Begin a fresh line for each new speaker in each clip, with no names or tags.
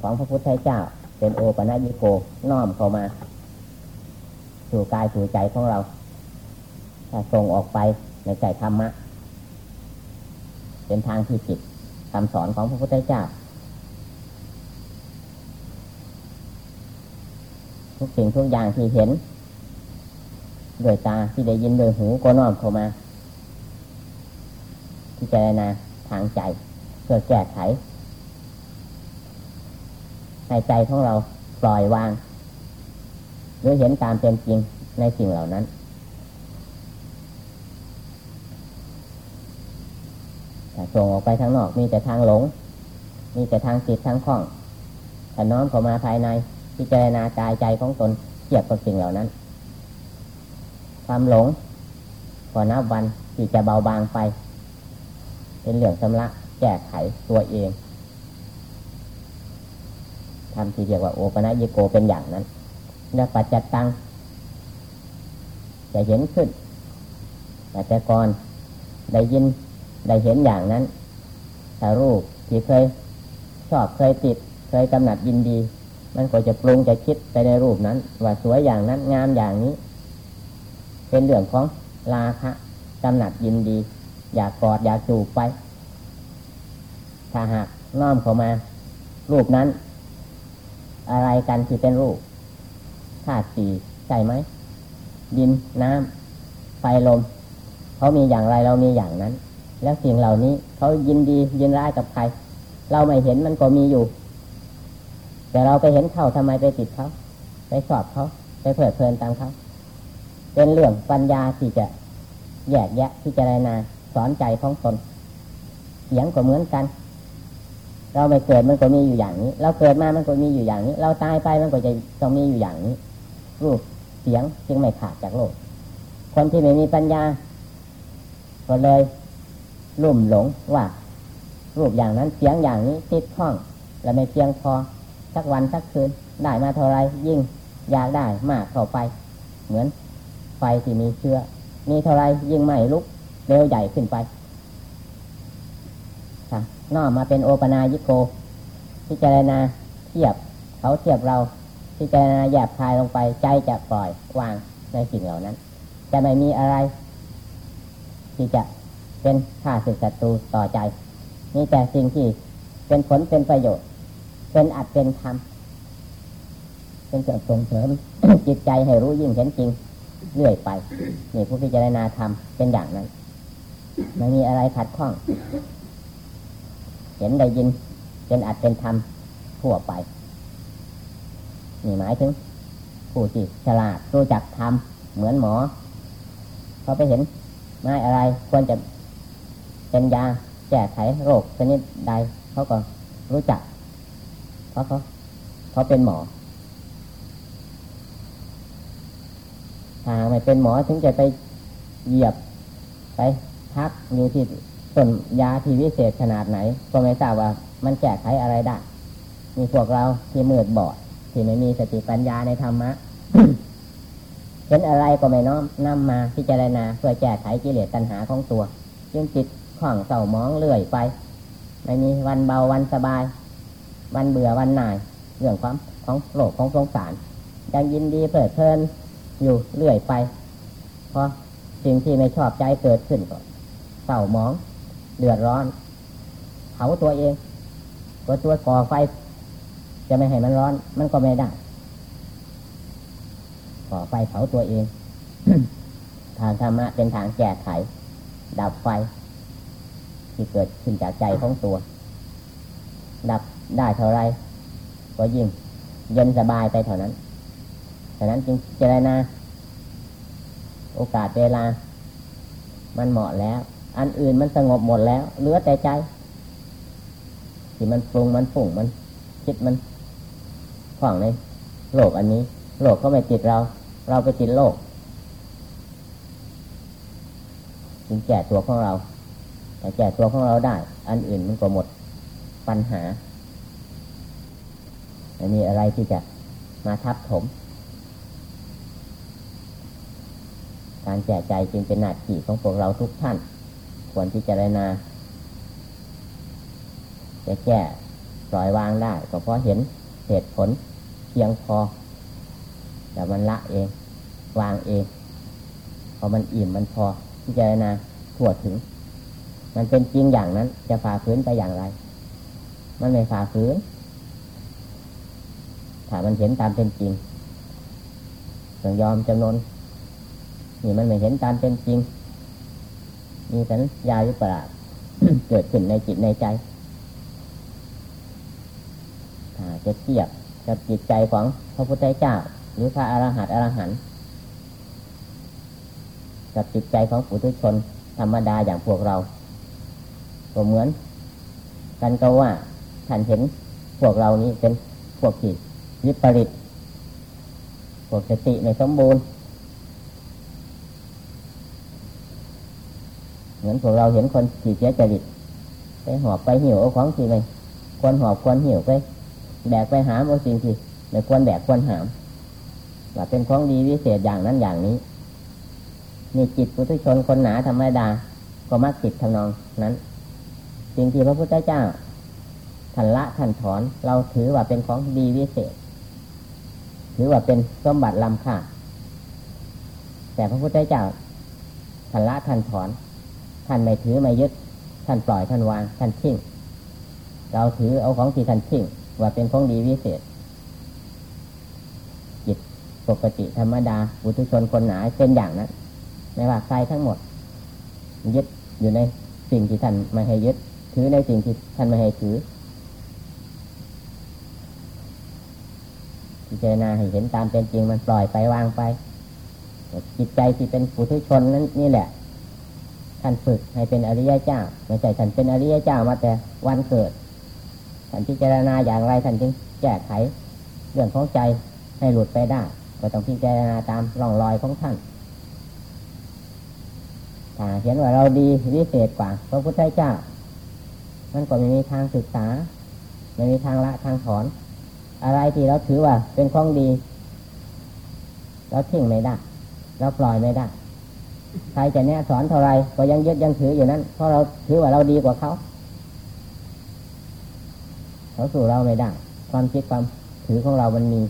ของพระพุทธเจ้า เป็นโอปัญิโกน้อมเข้ามา สู่กายสู่ใจของเราถ้าส่งออกไปในใจธรรมะ เป็นทางที่ผิดคำสอนของพระพุทธเจ้า ทุกสิ่งทุกอย่างที่เห็นโดยตาที่ได้ยินโดยหูก็น้อมเข้ามาที่เจรณาทางใจเพื่อแก้ไข ให้ใจของเราปล่อยวาง หรือเห็นตามเป็นจริงในสิ่งเหล่านั้น แต่ส่งออกไปทางนอกมีแต่ทางหลง มีแต่ทางติดทางคล้องถ้าน้อมเข้ามาภายในพิจารณากายใจของตนเกี่ยวกับสิ่งเหล่านั้น ความหลงพอนับวันที่จะเบาบางไป เป็นเหลืองชำระแก้ไขตัวเอง ทำที่เรียกว่าโอปนะยิโกเป็นอย่างนั้นและปัจจตังจะเห็นขึ้น แต่แต่ก่อนได้ยินได้เห็นอย่างนั้นถ้ารูปที่เคยชอบเคยติด เคยกำหนัดยินดี มันก็จะปรุงจะคิดไปในรูปนั้น ว่าสวยอย่างนั้นงามอย่างนี้ เป็นเรื่องของราคะกำหนัดยินดี อยากกอดอยากจูบไปถ้าหากน้อมเข้ามา รูปนั้น อะไรกันที่เป็นรูปธาตุสี่ใช่ไหมดินน้ำไฟลมเขามีอย่างไรเรามีอย่างนั้น แล้วสิ่งเหล่านี้เขายินดียินร้ายกับใคร เราไม่เห็นมันก็มีอยู่ แต่เราไปเห็นเขาทำไมไปติดเขาไปสอบเขาไปเพลิดเพลินตามเขาเป็นเรื่องปัญญาที่จะแยกแยะที่จะรายนาสอนใจของตนเสียงก็เหมือนกัน เราไม่เกิดมันก็มีอยู่อย่างนี้ เราเกิดมามันก็มีอยู่อย่างนี้ เราตายไปมันก็จะต้องมีอยู่อย่างนี้ รูปเสียงจึงไม่ขาดจากโลก คนที่ไม่มีปัญญาก็เลยลุ่มหลงว่า รูปอย่างนั้นเสียงอย่างนี้ติดข้องและไม่เพียงพอสักวันสักคืนได้มาเท่าไรยิ่งอยากได้มากเข้าไป เหมือนไฟที่มีเชื้อ มีเท่าไรยิ่งไหม้ลุกเร็วใหญ่ขึ้นไป น้อมมาเป็นโอปนายิโก พิจารณาเทียบเขาเทียบเราพิจารณาหยาบคายลงไปใจจะปล่อยวางในสิ่งเหล่านั้น จะไม่มีอะไร ที่จะเป็นข้าศึกศัตรูต่อใจมีแต่สิ่งที่เป็นผลเป็นประโยชน์ เป็นอัดเป็นธรรมเป็นเครื่องส่งเสริมจิตใจให้รู้ยิ่งเห็นจริงเรื่อยไปนี่ผู้พิจารณาธรรมเป็นอย่างนั้นไม่มีอะไรขัดข้อง เห็นได้ยิน เป็นอัดเป็นธรรมทั่วไปนี่หมายถึง ผู้ที่ฉลาดรู้จักทำเหมือนหมอเขาไปเห็นไม้อะไรควรจะเป็นยาแก้ไขโรคชนิดใดเขาก็รู้จัก เพราะเขาเขาเป็นหมอถ้าไม่เป็นหมอถึงจะไปเหยียบไปพักอยู่ที่ ต้นยาที่วิเศษขนาดไหน ก็ไม่ทราบว่ามันแก้ไขอะไรได้ มีพวกเราที่มืดบอด ที่ไม่มีสติปัญญาในธรรมะเห็นอะไรก็ไม่น้อมนำมาพิจารณาเพื่อแก้ไขกิเลสตัณหาของตัวจึงจิตข้องเศร้ามองเลื่อยไป ไม่มีวันเบาวันสบาย วันเบื่อวันหน่ายเรื่องความของโลกของสงสาร ยังยินดีเปิดเพลินอยู่เรื่อยไป เพราะสิ่งที่ไม่ชอบใจเกิดขึ้นก็เศร้ามอง เดือดร้อนเผาตัวเองตัวตัวก่อไฟ จะไม่ให้มันร้อน มันก็ไม่ได้ก่อไฟเผาตัวเอง ทางธรรมะเป็นทางแก้ไข ดับไฟ ที่เกิดขึ้นจากใจของตัว ดับได้เท่าไรก็ยิ่งเย็นสบายไปเท่านั้นฉะนั้นจึงเจรนาโอกาสเวลา มันเหมาะแล้ว อันอื่นมันสงบหมดแล้วเหลือแต่ใจที่มันปรุงมันฝุ่งมันคิดมันของในโลกอันนี้ โลกก็ไม่ติดเรา เราไปติดโลกจึงแก่ตัวของเรา แต่แก่ตัวของเราได้ อันอื่นมันก็หมดปัญหาไม่มีอะไรที่จะมาทับถม การแก่ใจจึงเป็นหน้าที่ของพวกเราทุกท่าน ควรที่จะรณาจะแก้ปล่อยวางได้ ก็เพราะเห็นเหตุผลเพียงพอ แต่มันละเอง วางเอง พอมันอิ่มมันพอที่จะนาทั่วถึง มันเป็นจริงอย่างนั้น จะฝ่าฝืนไปอย่างไร มันไม่ฝ่าฝืนถ้ามันเห็นตามเป็นจริงต้องยอมจำนนนี่มันไม่เห็นตามเป็นจริง มีสัญญาวิปลาสเกิดขึ้นในจิตในใจถ้าจะเทียบกับจิตใจของพระพุทธเจ้า หรือพระอรหันต์อรหันต์กับจิตใจของปุถุชนธรรมดาอย่างพวกเราก็เหมือนกันก็ว่าท่านเห็นพวกเรานี้เป็นพวกจิตวิปริตพวกสติในสมบูรณ์ เห มือนพวกเราเห็นคนขี่เสียจริตไปหอบไปหิวเอาของที่ไม่ควรหอบควรหิวไปแบกไปหามเอาสิ่งที่ไม่ควรแบกควรหามว่าเป็นของดีวิเศษอย่างนั้นอย่างนี้มีจิตปุถุชนคนหนาธรรมดา ก็มักติดทำนองนั้น สิ่งที่พระพุทธเจ้าท่านละท่านถอน เราถือว่าเป็นของดีวิเศษ ถือว่าเป็นสมบัติล้ำค่าแต่พระพุทธเจ้าท่านละท่านถอน ท่านไม่ถือไม่ยึด ท่านปล่อยท่านวาง ท่านทิ้งเราถือเอาของที่ท่านทิ้งว่าเป็นของดีวิเศษ จิตปกติธรรมดาบุตุชนคนหนาเป็นอย่างนั้นไม่ว่าใครทั้งหมด ยึดอยู่ในสิ่งที่ท่านไม่ให้ยึด ถือในสิ่งที่ท่านไม่ให้ถือพิจารณาให้เห็นตามเป็นจริงมันปล่อยไปวางไป จิตใจที่เป็นปุถุชนนั้นนี่แหละ ท่านฝึกให้เป็นอริยเจ้าไม่ใช่ท่านเป็นอริยเจ้ามาแต่วันเกิดท่านพิจารณาอย่างไรท่านจึงแก้ไขเรื่องของใจให้หลุดไปได้ ก็ต้องพิจารณาตามร่องรอยของท่านถ้าเห็นว่าเราดีวิเศษกว่าพระพุทธเจ้า มันก็ไม่มีทางศึกษา ไม่มีทางละทางถอน อะไรที่เราถือว่าเป็นของดี เราทิ้งไม่ได้ เราปล่อยไม่ได้ ใครจะแนะสอนเท่าไรก็ยังยึดยังถืออยู่นั้น เพราะเราถือว่าเราดีกว่าเขา เขาสู่เราไม่ได้ ความคิดความถือของเรามันมี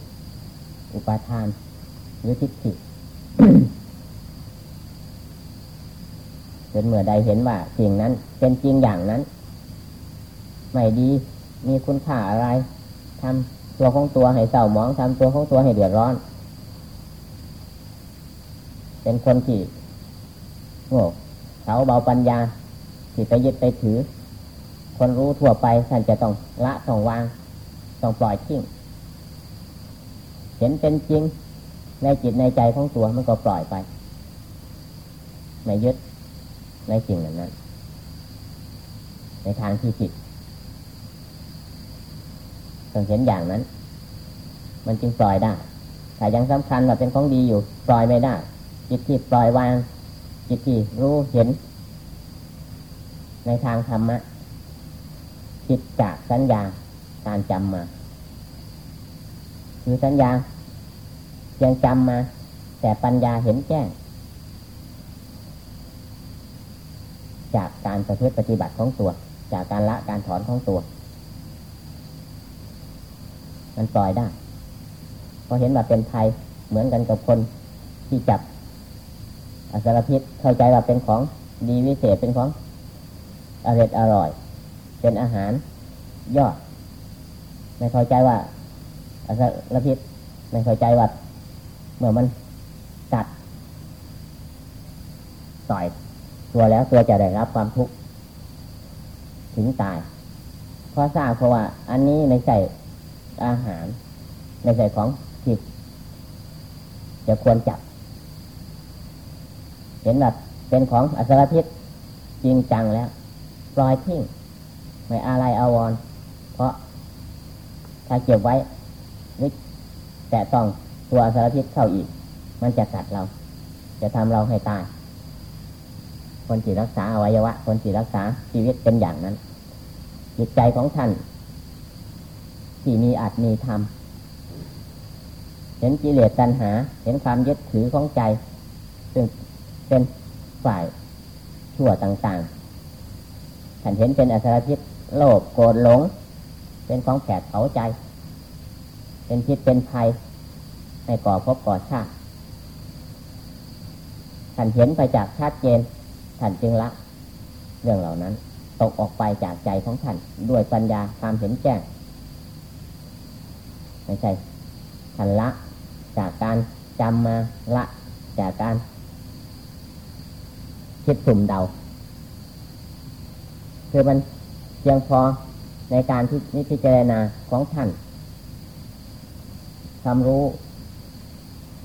อุปาทานหรือทิฏฐิจนเมื่อใดเห็นว่าสิ่งนั้น เป็นจริงอย่างนั้น ไม่ดีมีคุณค่าอะไรทำตัวของตัวให้เศร้าหมองทำตัวของตัวให้เดือดร้อน เป็นคนที่ โง่เขาเบาปัญญาที่ไปยึดไปถือ คนรู้ทั่วไปท่านจะต้องละต้องวาง ต้องปล่อยทิ้งเห็นเป็นจริง ในจิตในใจของตัวมันก็ปล่อยไป ไม่ยึดในสิ่งนั้นนั้นในทางที่จิตต้องเห็นอย่างนั้น มันจึงปล่อยได้แต่ยังสำคัญว่าเป็นของดีอยู่ ปล่อยไม่ได้ จิตที่ปล่อยวาง จิตที่รู้เห็น ในทางธรรมะจิตจากสัญญาการจำมา คือสัญญายังจำมา แต่ปัญญาเห็นแจ้ง จากการประพฤติปฏิบัติของตัว จากการละการถอนของตัว มันปล่อยได้พอเห็นว่าเป็นภัยเหมือนกันกับคนที่จับ อสารพิษเข้าใจว่าเป็นของดีวิเศษเป็นของอร่อยอร่อย เป็นอาหารยอด ไม่เข้าใจว่าอสารพิษไม่เข้าใจว่าเมื่อมันกัดต่อยตัวแล้วตัวจะได้รับความทุกข์ถึงตาย เพราะทราบเพราะว่า อันนี้ไม่ใช่อาหาร ไม่ใช่ของที่จะควรจับ เห็นแบบเป็นของอสรพิษจริงจังแล้ว ปล่อยทิ้งไม่อะไรอาวร เพราะถ้าเก็บไว้หรือแต่ต้องตัวอสารพิษเข้าอีก มันจะกัดเรา จะทำเราให้ตาย คนที่รักษาอวัยวะ คนที่รักษาชีวิตเป็นอย่างนั้น จิตใจของท่าน ที่มีอาจมีธรรมเห็นกิเลสตัณหา เห็นความยึดถือของใจ ซึ่ง เป็นฝ่ายชั่วต่างๆท่านเห็นเป็นอสารพิษโลภโกรธหลง เป็นของแผดเผาใจ เป็นพิษเป็นภัยให้ก่อภพก่อชาติท่านเห็นไปจากชัดเจนท่านจึงละ เรื่องเหล่านั้น ตกออกไปจากใจของท่านด้วยปัญญาความเห็นแจ้งไม่ใช่ท่านละจากการจำมาละจากการ คิดสุ่มเดา คือมันเพียงพอในการที่นิพจารณาของท่านความรู้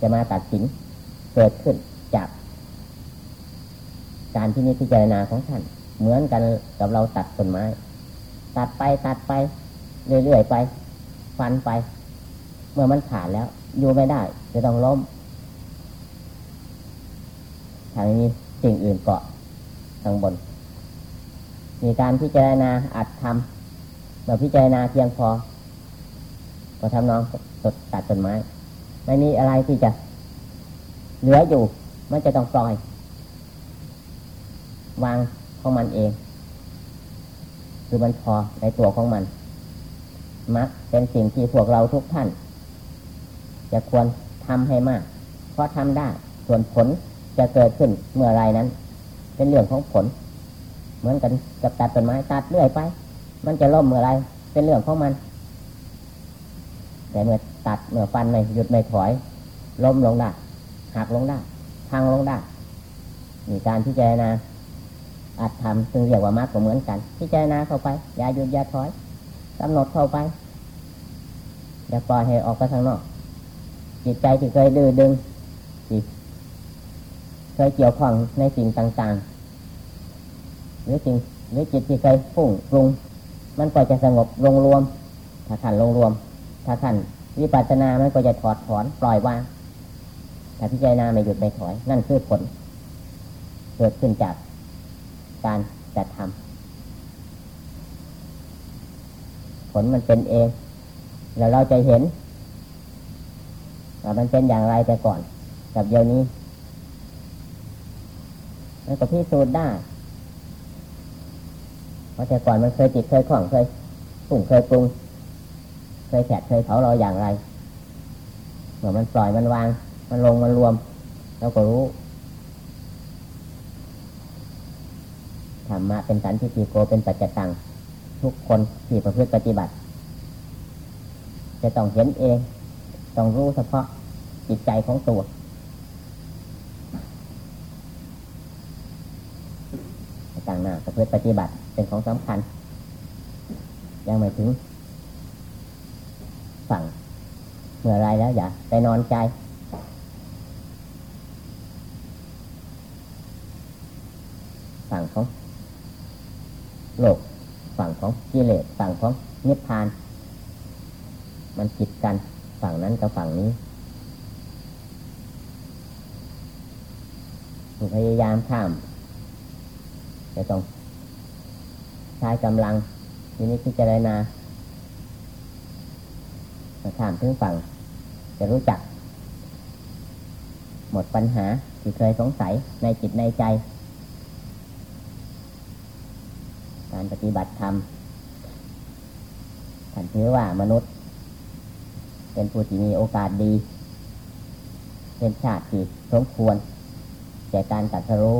จะมาตัดสินเกิดขึ้นจาก การที่นิพจารณาของท่าน เหมือนกันกับเราตัดต้นไม้ ตัดไปตัดไป เรื่อยๆไป ฟันไป เมื่อมันขาดแล้ว อยู่ไม่ได้ จะต้องล้มทางนี้ สิ่งอื่นเกาะทางบน มีการพิจารณาอัดทำเราพิจารณาเพียงพอ ก็ทำน้องตดตัดต้นไม้ไม่มีอะไรที่จะเหลืออยู่ มันจะต้องปล่อย วางของมันเอง คือมันพอในตัวของมัน มักเป็นสิ่งที่พวกเราทุกท่าน จะควรทำให้มาก เพราะทำได้ส่วนผล จะเกิดขึ้นเมื่อไรนั้น เป็นเรื่องของผล เหมือนกันกับตัดต้นไม้ตัดเรื่อยไป มันจะล่มเมื่อไรเป็นเรื่องของมัน แต่เมื่อตัดเมื่อฟันไม่หยุดไม่ถอยล้มลงได้หักลงได้พังลงได้มีการพิจารณาอาจทำซึ่งเรียกว่ามรรคก็เหมือนกัน พิจารณาเข้าไป อย่าหยุดอย่าถอยกำหนดเข้าไป อย่าปล่อยให้ออกไปข้างนอก จิตใจที่เคยดื้อดึง ยเกี่ยวข้องในสิ่งต่างๆ หรือสิ่งหรือจิตที่เคยฟุ้งปรุง มันก็จะสงบลงรวม ถ้าขันลงรวม ถ้าขันวิปัสสนามันก็จะถอดถอนปล่อยวางถ้าพิจารณาไม่หยุดไม่ถอย นั่นคือผล เกิดขึ้นจากการจัดทำผลมันเป็นเอง แล้วเราจะเห็นว่ามันเป็นอย่างไรแต่ก่อน กับเดี๋ยวนี้ มันก็พิสูจน์ได้ เพราะแต่ก่อนมันเคยจิตเคยคล่องเคยปุ่งเคยปรุง เคยแฉะเคยเผาเราอย่างไร เมื่อมันปล่อยมันวาง มันลงมันรวมเราก็รู้ธรรมะเป็นสันทิฏฐิโกเป็นปัจจตัง ทุกคนที่ประพฤติปฏิบัติ จะต้องเห็นเอง ต้องรู้เฉพาะจิตใจของตัวางหน้าประพฤติปฏิบัติเป็นของสำคัญ ยังไม่ถึง ฝั่งเมื่อไรแล้วอย่าไปนอนใจ ฝั่งของโลกฝั่งของกิเลสฝั่งของนิพพาน มันผิดกันฝั่งนั้นกับฝั่งนี้พยายามข้าม จะต้องใช้กำลังทีนี้พิจารณาข้ามถึงฝั่ง จะรู้จัก หมดปัญหาที่เคยสงสัยในจิตในใจ การปฏิบัติธรรมท่านถือว่ามนุษย์ เป็นผู้ที่มีโอกาสดี เป็นชาติที่สมควรแก่การตัดสู้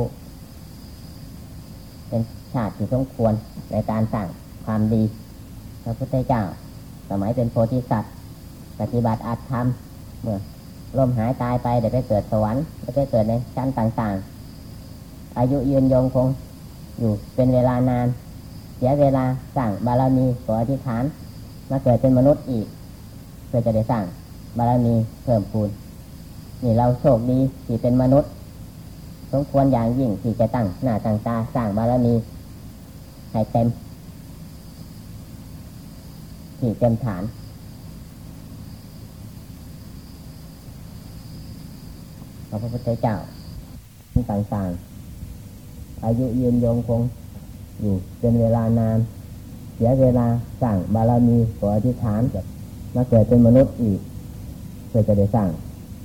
เป็นชาติที่สมควรในการสร้างความดี พระพุทธเจ้า สมัยเป็นโพธิสัตว์ ปฏิบัติอาจทำเมื่อลมหายตายไปเดี๋ยวไปเกิดสวรรค์ไปเกิดในชั้นต่างๆ อายุยืนยงคงอยู่เป็นเวลานาน เสียเวลาสร้างบารมีขออธิษฐาน มาเกิดเป็นมนุษย์อีก เพื่อจะได้สร้างบารมีเพิ่มพูนนี่เราโชคดีที่เป็นมนุษย์ สมควรอย่างยิ่งที่จะตั้งหน้าตั้งตาสร้างบารมีให้เต็ม ที่เต็มฐาน พระพุทธเจ้าต่างๆ อายุยืนยงคงอยู่เป็นเวลานาน เสียเวลาสร้างบารมีขออธิษฐานมาเกิดเป็นมนุษย์อีกเพื่อจะได้สร้าง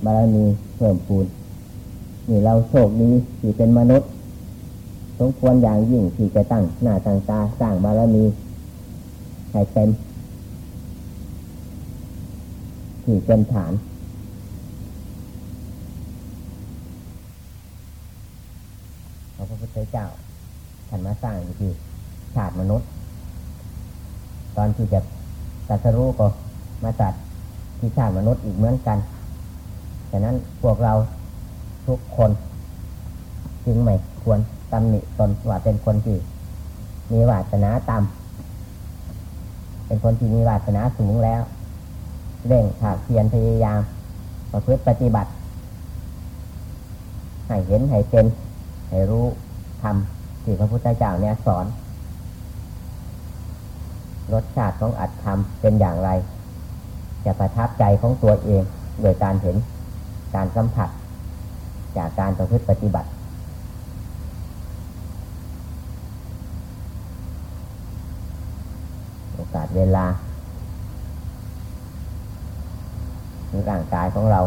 บารมีเพิ่มพูน นี่เราโชคดีที่เป็นมนุษย์ สมควรอย่างยิ่งที่จะตั้งหน้าตั้งตาสร้างบารมีให้เต็มที่เป็นฐานพระพุทธเจ้าท่านมาสร้างอยู่ที่ชาติมนุษย์ ตอนที่จะตรัสรู้ก็มาตัดที่ชาติมนุษย์อีกเหมือนกันฉะนั้นพวกเรา ทุกคน จึงไม่ควรตำหนิตนว่าเป็นคนที่มีวาสนาต่ำเป็นคนที่มีวาสนาสูงแล้ว เร่งถากเพียรพยายามประพฤติปฏิบัติ ให้เห็นให้เป็นให้รู้ทำที่พระพุทธเจ้าเนี่ยสอน รสชาติของอัตธรรมเป็นอย่างไร จะประทับใจของตัวเองโดยการเห็นการสัมผัส จากการประพฤติปฏิบัติ โอกาสเวลาหรือร่างกายของเรา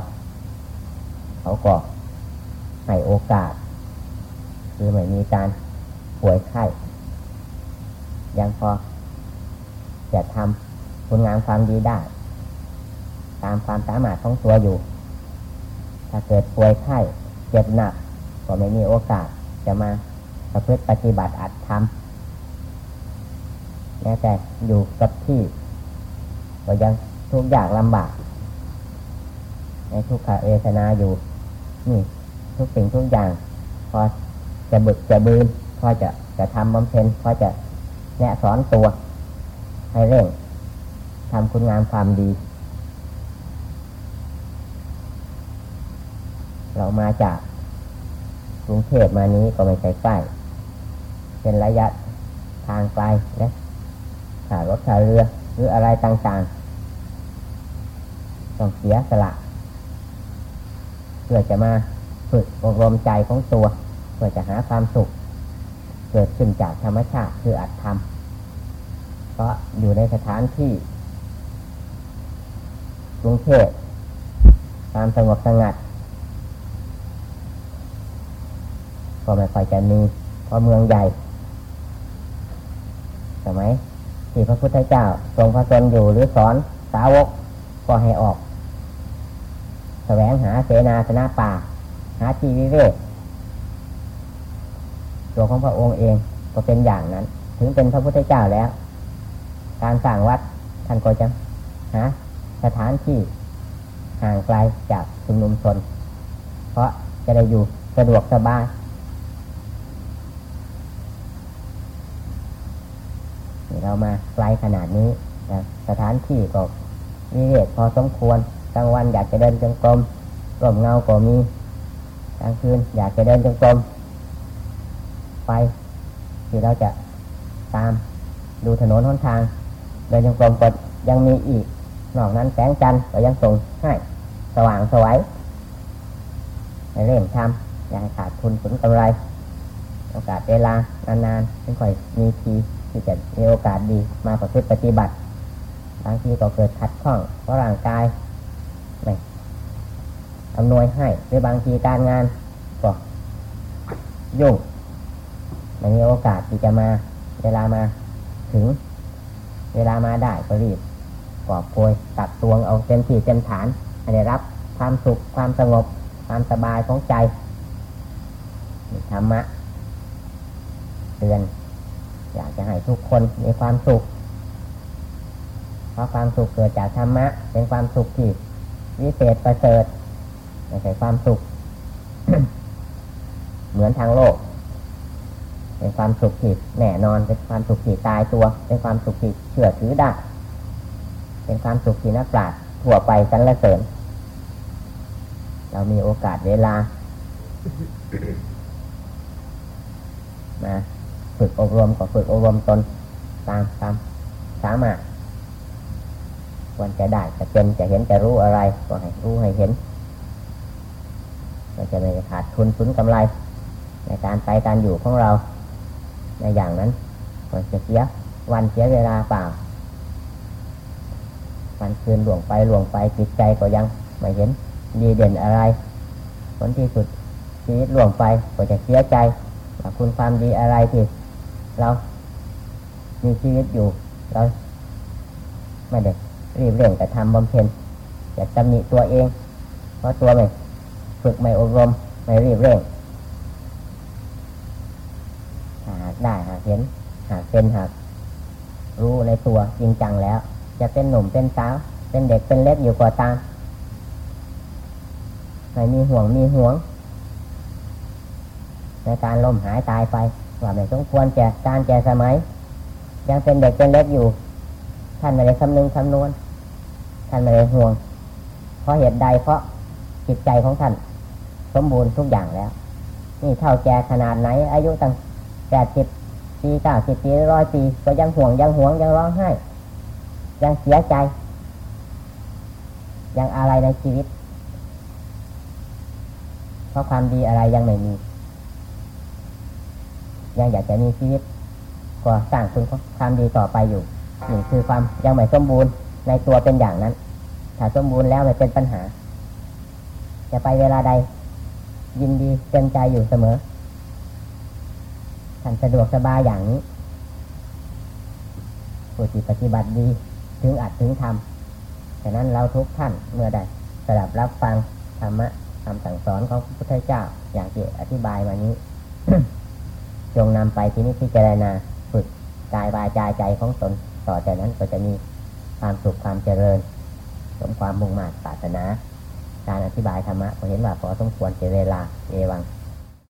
เขาก็ให้โอกาส คือไม่มีการป่วยไข้ยังพอจะทำคุณงามความดีได้ ตามความสามารถของตัวอยู่ ถ้าเกิดป่วยไข้ เจ็บหนักก็ไม่มีโอกาสจะมาประพฤติปฏิบัติอัดทำแม้แต่อยู่กับที่ ก็ยังทุกอย่างลำบาก ในทุกขเวทนาอยู่ นี่ ทุกสิ่งทุกอย่าง พอจะบึกจะบืนพอจะจะทำบำเพ็ญพอจะแนะสอนตัว ให้เร่งทำคุณงามความดี เรา มาจากกรุงเทพมานี้ก็ไม่ใช่ใกล้ เป็นระยะทางไกลและขารถขาเรือ หรืออะไรต่างๆ ต้องเสียสละ เพื่อจะมาฝึกอบรมใจของตัว เพื่อจะหาความสุข เกิดขึ้นจากธรรมชาติคืออัตธรรม เพราะอยู่ในสถานที่กรุงเทพความสงบสงัด ก็ไม่ค่อยจะมีเพราะเมืองใหญ่สมัยที่พระพุทธเจ้าทรงพระชนอยู่หรือสอนสาวกก็ให้ออกแสวงหาเสนาสนะป่า หาที่วิเวกตัวของพระองค์เองก็เป็นอย่างนั้น ถึงเป็นพระพุทธเจ้าแล้ว การสร้างวัดท่านก็จะหาสถานที่ห่างไกลจากชุมนุมชน เพราะจะได้อยู่สะดวกสบาย เรามาไกลขนาดนี้แต่สถานที่ก็มีเวกพอสมควรกลางวันอยากจะเดินจงกรมร่มเงาก็มีกลางคืนอยากจะเดินจงกรมไปที่เราจะตามดูถนนหนทาง เดินจงกรมก็ยังมีอีกนอกนั้นแสงจันทร์ก็ยังส่งให้สว่างสวยให้เร่งทำอย่าขาดทุนผลกำไร โอกาสเวลานานๆไม่ค่อยมีที ที่จะมีโอกาสดีมาประพฤติปฏิบัติบางทีก็เกิดขัดข้องเพราะร่างกายไม่อำนวยให้หรือบางทีการงานก็ยุ่งไม่มีโอกาสที่จะมา เวลามาถึง เวลามาได้ก็รีบกอบโกยตักตวงเอาเต็มที่เต็มฐานให้ได้รับความสุขความสงบ ความสบายของใจธรรมะเตือน อยากจะให้ทุกคนมีความสุข เพราะความสุขเกิดจากธรรมะ เป็นความสุขที่วิเศษประเสริฐไม่ใช่ความสุข เหมือนทางโลก เป็นความสุขที่แน่นอน เป็นความสุขที่ตายตัว เป็นความสุขที่เชื่อถือได้ เป็นความสุขที่นักปราชญ์ทั่วไปสรรเสริญ เรามีโอกาสเวลา มา ฝึกอบรมก็ฝึกอบรมตนตามตามสามารถควรจะได้จะเป็นจะเห็นจะรู้อะไร ก็ให้รู้ให้เห็นเราจะไม่ขาดทุนทุนกำไร ในการไปการอยู่ของเรา ในอย่างนั้นก็จะเสียวันเสียเวลาเปล่าวันคืนหลวงไปหลวงไปจิตใจก็ยังไม่เห็นดีเด่นอะไร ผลที่สุดชีวิตหลวงไปก็จะเสียใจคุณความดีอะไรที่ เรา มีชีวิตอยู่ เราไม่ได้รีบเร่งแต่ทำบำเพ็ญอยากตำหนิตัวเอง เพราะตัวไม่ฝึกไม่อบรมไม่รีบเร่งหากได้หากเห็น หากเป็นหากรู้ในตัวจริงจังแล้ว จะเป็นหนุ่มเป็นสาวเป็นเด็กเป็นเล็กอยู่ก็ตามไม่มีห่วงมีห่วง ในการล้มหายตายไป ว่าไม่สมควรแก่การแก่สมัย ยังเป็นเด็กเป็นเล็กอยู่ ท่านไม่ได้คำนึงคำนวณท่านไม่ได้ห่วง เพราะเหตุใดเพราะจิตใจของท่าน สมบูรณ์ทุกอย่างแล้ว นี่เท่าแก่ขนาดไหน อายุตั้งแปดสิบปีเก้าสิบปีร้อยปีก็ยังห่วงยังห่วงยังร้องไห้ ยังเสียใจ ยังอะไรในชีวิต เพราะความดีอะไรยังไม่มี ยังอยากจะมีชีวิตก็สร้างคุณความดีต่อไปอยู่นี่คือความยังไม่สมบูรณ์ในตัวเป็นอย่างนั้น ถ้าสมบูรณ์แล้วไม่เป็นปัญหา จะไปเวลาใด ยินดีเต็มใจอยู่เสมอท่านสะดวกสบายอย่างนี้ผู้ที่ปฏิบัติดีถึงอัดถึงทำฉะนั้นเราทุกท่านเมื่อใดสดับรับฟังธรรมะคำสั่งสอนของพระพุทธเจ้าอย่างที่อธิบายมานี้ จงนำไปที่นี้พิจารณาฝึกกายวาจาใจของตนต่อจากนั้นก็จะมีความสุขความเจริญ สมความมุ่งมั่นปรารถนา การอธิบายธรรมะก็เห็นว่าพอสมควรเจเวลาเอวัง